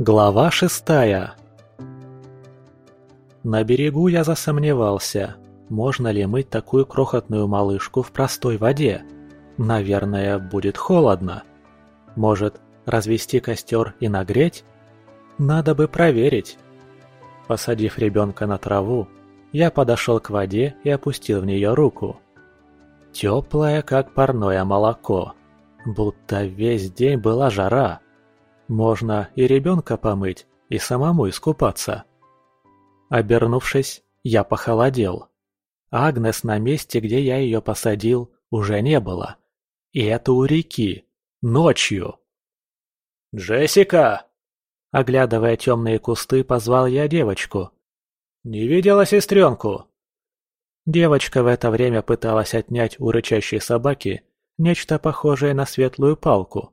Глава шестая На берегу я засомневался, можно ли мыть такую крохотную малышку в простой воде. Наверное, будет холодно. Может, развести костер и нагреть? Надо бы проверить. Посадив ребенка на траву, я подошел к воде и опустил в нее руку. Теплое, как парное молоко. Будто весь день была жара. Можно и ребенка помыть, и самому искупаться. Обернувшись, я похолодел. Агнес на месте, где я ее посадил, уже не было. И это у реки. Ночью. «Джессика!» Оглядывая темные кусты, позвал я девочку. «Не видела сестренку?» Девочка в это время пыталась отнять у рычащей собаки нечто похожее на светлую палку.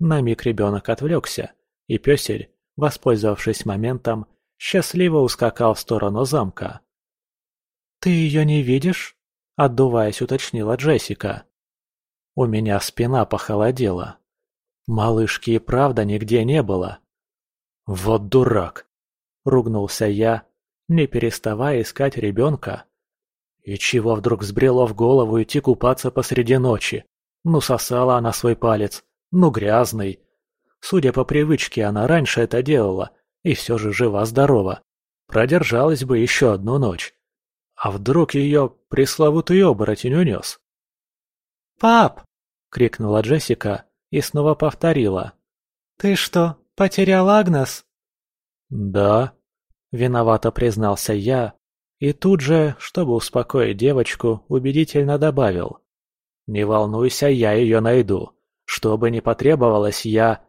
На миг ребенок отвлекся, и песель, воспользовавшись моментом, счастливо ускакал в сторону замка. «Ты ее не видишь?» – отдуваясь, уточнила Джессика. У меня спина похолодела. Малышки и правда нигде не было. «Вот дурак!» – ругнулся я, не переставая искать ребенка. И чего вдруг взбрело в голову идти купаться посреди ночи? Ну, сосала она свой палец, ну, грязный. Судя по привычке, она раньше это делала, и все же жива-здорова. Продержалась бы еще одну ночь. А вдруг ее пресловутый оборотень унес? «Пап!» — крикнула Джессика и снова повторила. «Ты что, потерял Агнес?» «Да», — виновато признался я, и тут же, чтобы успокоить девочку, убедительно добавил. «Не волнуйся, я ее найду. Что бы ни потребовалось, я...»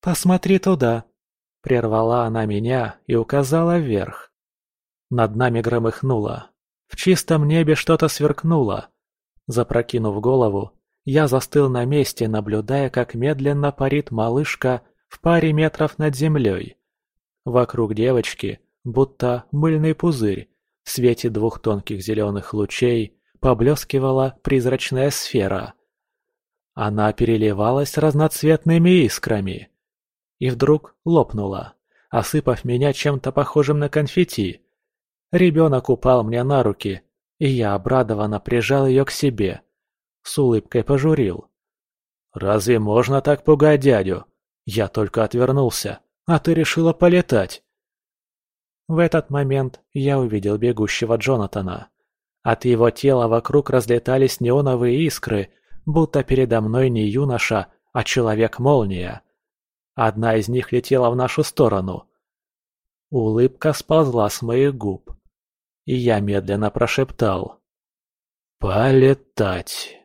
«Посмотри туда!» — прервала она меня и указала вверх. Над нами громыхнуло. В чистом небе что-то сверкнуло. Запрокинув голову, я застыл на месте, наблюдая, как медленно парит малышка в паре метров над землей. Вокруг девочки, будто мыльный пузырь, в свете двух тонких зеленых лучей поблескивала призрачная сфера. Она переливалась разноцветными искрами. И вдруг лопнула, осыпав меня чем-то похожим на конфетти. Ребенок упал мне на руки, и я обрадованно прижал ее к себе. С улыбкой пожурил. «Разве можно так пугать дядю? Я только отвернулся, а ты решила полетать». В этот момент я увидел бегущего Джонатана. От его тела вокруг разлетались неоновые искры, будто передо мной не юноша, а человек-молния. Одна из них летела в нашу сторону. Улыбка сползла с моих губ, и я медленно прошептал. «Полетать!»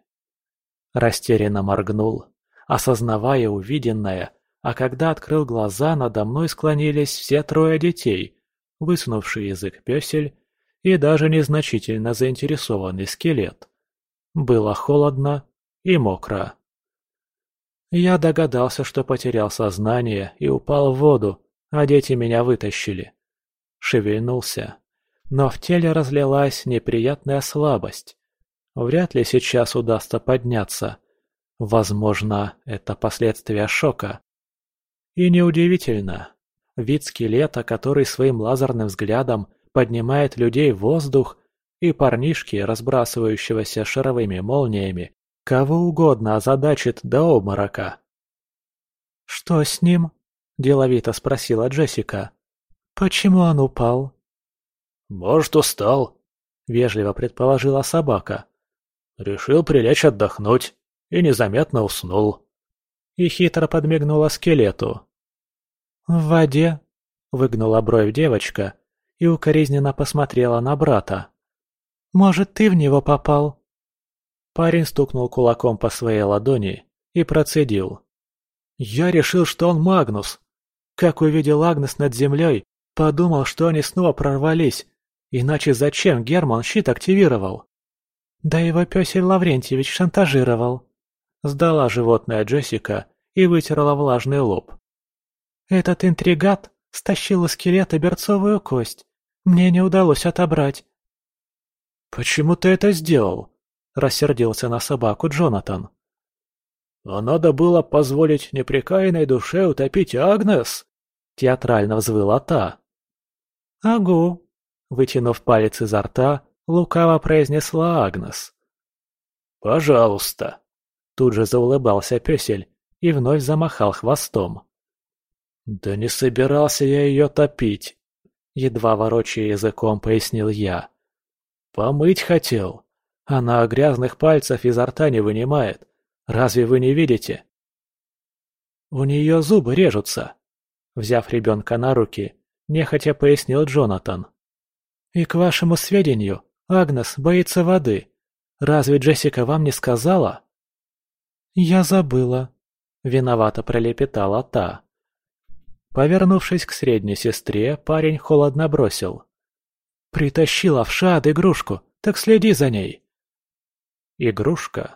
Растерянно моргнул, осознавая увиденное, а когда открыл глаза, надо мной склонились все трое детей, высунувший язык пёсель и даже незначительно заинтересованный скелет. Было холодно и мокро. Я догадался, что потерял сознание и упал в воду, а дети меня вытащили. Шевельнулся, но в теле разлилась неприятная слабость. Вряд ли сейчас удастся подняться. Возможно, это последствия шока. И неудивительно, Вид скелета, который своим лазерным взглядом поднимает людей в воздух, и парнишки, разбрасывающегося шаровыми молниями, кого угодно озадачит до обморока. «Что с ним?» – деловито спросила Джессика. «Почему он упал?» «Может, устал», – вежливо предположила собака. «Решил прилечь отдохнуть и незаметно уснул». И хитро подмигнула скелету. «В воде?» – выгнула бровь девочка и укоризненно посмотрела на брата. «Может, ты в него попал?» Парень стукнул кулаком по своей ладони и процедил. «Я решил, что он Магнус. Как увидел Агнес над землей, подумал, что они снова прорвались. Иначе зачем Герман щит активировал?» «Да его пёсель Лаврентьевич шантажировал», – сдала животное Джессика и вытерла влажный лоб. Этот интригат стащил из скелета берцовую кость. Мне не удалось отобрать. «Почему ты это сделал?» – рассердился на собаку Джонатан. «А надо было позволить непрекаянной душе утопить Агнес?» театрально взвыла та. «Агу!» – вытянув палец изо рта, лукаво произнесла Агнес. «Пожалуйста!» – тут же заулыбался пёсель и вновь замахал хвостом. «Да не собирался я ее топить!» – едва ворочая языком пояснил я. «Помыть хотел. Она грязных пальцев изо рта не вынимает. Разве вы не видите?» «У нее зубы режутся», – взяв ребенка на руки, нехотя пояснил Джонатан. «И к вашему сведению, Агнес боится воды. Разве Джессика вам не сказала?» «Я забыла», – виновато пролепетала та. Повернувшись к средней сестре, парень холодно бросил. «Притащила в шад игрушку, так следи за ней!» Игрушка.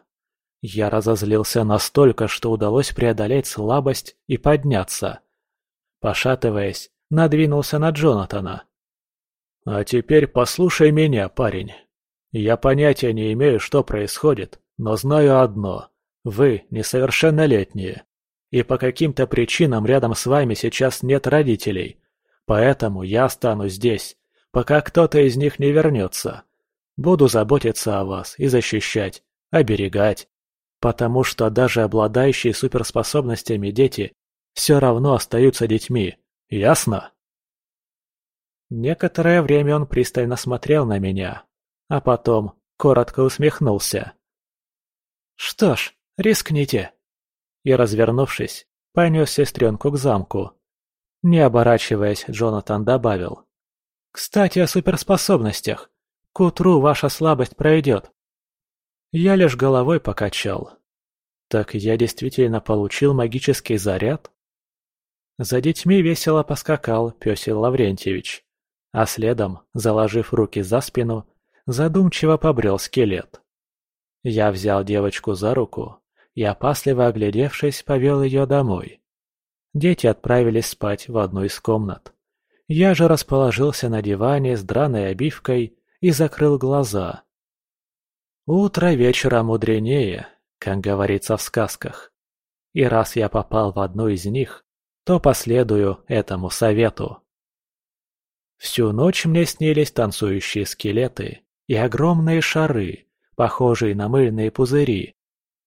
Я разозлился настолько, что удалось преодолеть слабость и подняться. Пошатываясь, надвинулся на Джонатана. «А теперь послушай меня, парень. Я понятия не имею, что происходит, но знаю одно. Вы несовершеннолетние. И по каким-то причинам рядом с вами сейчас нет родителей. Поэтому я останусь здесь, пока кто-то из них не вернется. Буду заботиться о вас и защищать, оберегать. Потому что даже обладающие суперспособностями дети все равно остаются детьми. Ясно? Некоторое время он пристально смотрел на меня, а потом коротко усмехнулся. «Что ж, рискните!» И, развернувшись, понес сестренку к замку. Не оборачиваясь, Джонатан добавил. «Кстати, о суперспособностях. К утру ваша слабость пройдет». Я лишь головой покачал. «Так я действительно получил магический заряд?» За детьми весело поскакал пёсел Лаврентьевич а следом, заложив руки за спину, задумчиво побрел скелет. Я взял девочку за руку и, опасливо оглядевшись, повел ее домой. Дети отправились спать в одну из комнат. Я же расположился на диване с драной обивкой и закрыл глаза. Утро вечера мудренее, как говорится в сказках. И раз я попал в одну из них, то последую этому совету. Всю ночь мне снились танцующие скелеты и огромные шары, похожие на мыльные пузыри.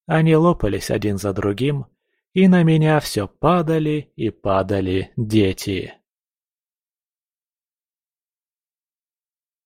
Они лопались один за другим, и на меня все падали и падали дети.